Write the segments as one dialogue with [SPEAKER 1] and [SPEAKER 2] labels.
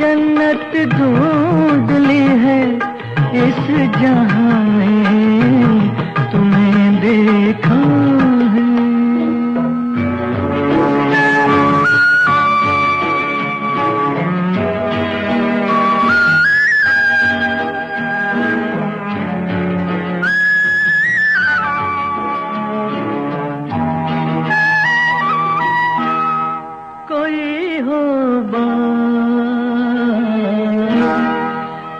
[SPEAKER 1] جنت ڈھونڈ لی ہے اس جہاں ہو بات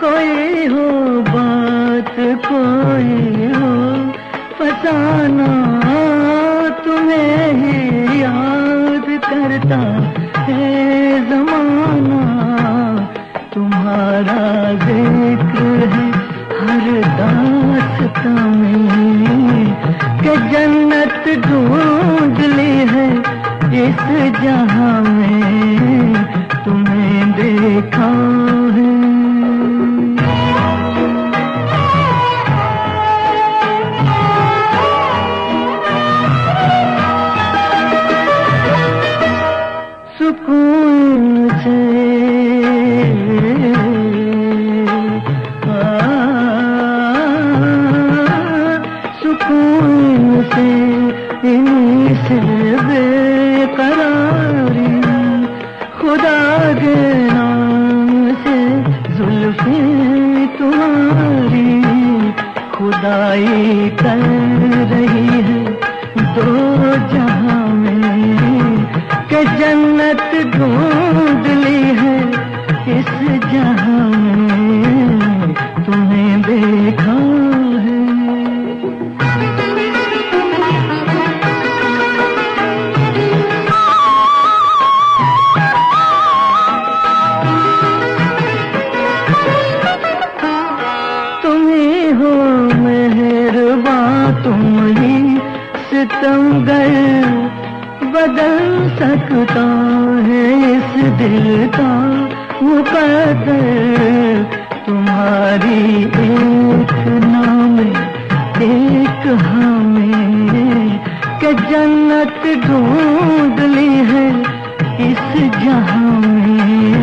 [SPEAKER 1] کوئی ہو بات، کوئی ہو پسانا تمہیں ہی یاد کرتا ہے زمانہ۔ تمہارا ذکر ہے ہر داستہ میں کہ جنت ڈھونڈ لی ہے اس جہاں میں۔ دیکھا ہے۔ سکون سے سکون سے انہیں سے خدا سے زلفیں تمہاری خدائی کر رہی ہو مہرباں تم ہی ستم گئے بدل سکتا ہے اس دل کا مقدر تمہاری ایک نام ایک ہمیں کہ جنت ڈھونڈ لی ہے اس جہاں میں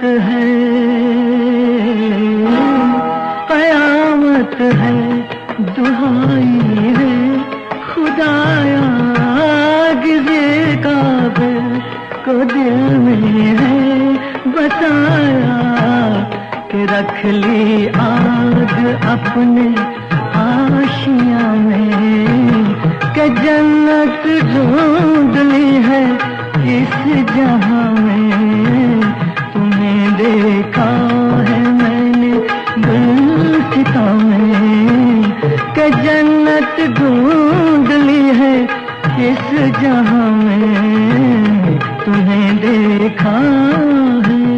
[SPEAKER 1] قیامت ہے۔ قیامت ہے دہائی ہے۔ خدایا گزے کابل کو دل میں ہے۔ بتایا کہ رکھ لی آگ اپنے آشیاں میں کہ جنت ڈھونڈ لی ہے اس جہاں جنت ڈھونڈ لی ہے اس جہاں میں تمہیں دیکھا ہے۔